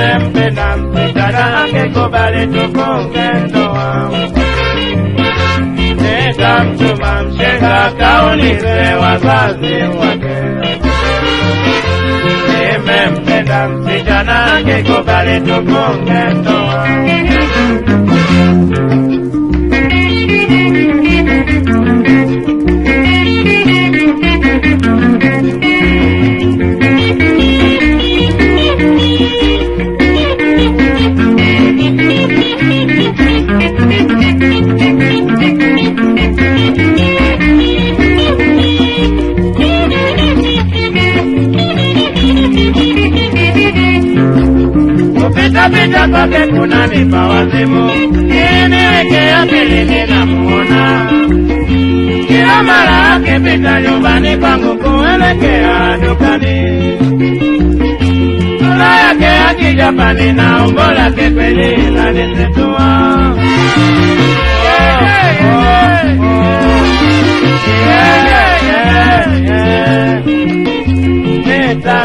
den benan Zitarakeko baretuko gendoa Negan zuman, segaka honi zeoa zazioa Hemen benan, zitarakeko baretuko gendoa y kuna que nimewekea que na muona kila mara akipita nyumbani kwangu kuelekea la de ya na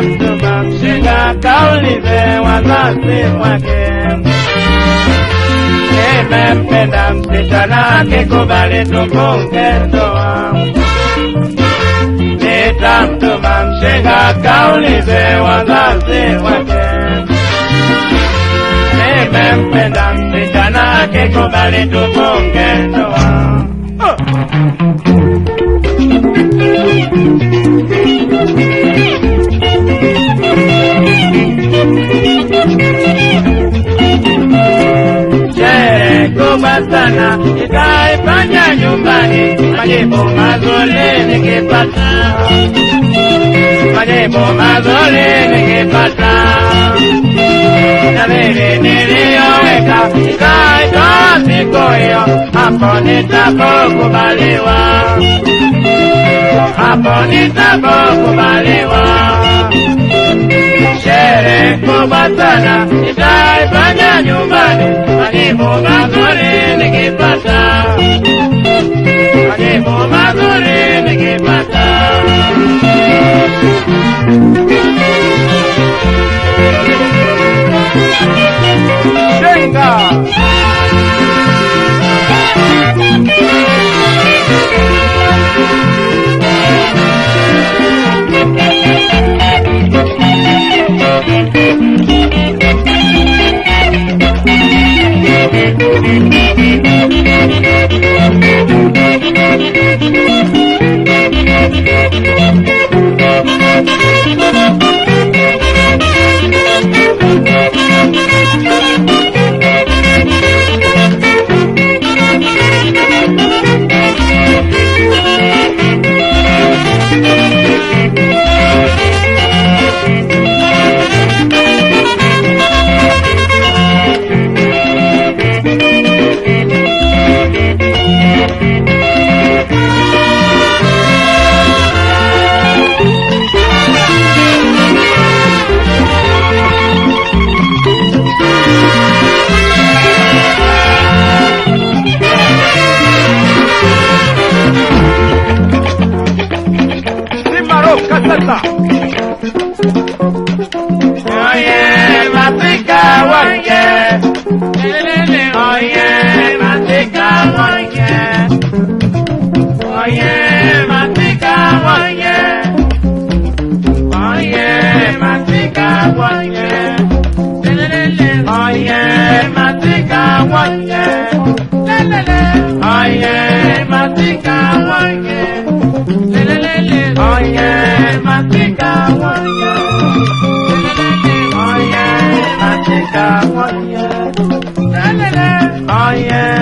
yeah. wazazi wake. Nimempenda msichana, nikubali tufunge ndoa, nitamtuma mshenga kaulize wazazi wake. Nimempenda msichana, nikubali tufunge sana nitaifanya nyumbani majimbo mazuri nikipata, majimbo mazuri nikipata, na vile niliyoweka nitaitoa siku hiyo, hapo nitapokubaliwa, hapo nitapokubaliwa sherehe kubwa sana nitaifanya nyumbani majimbo mazuri Mama. Kasata. Oye, matika Oye. Oye, matika Oye. Oye, matika Oye. Oye, matika wanye. Oye, matika wanye. Oye, matika wanye. I am.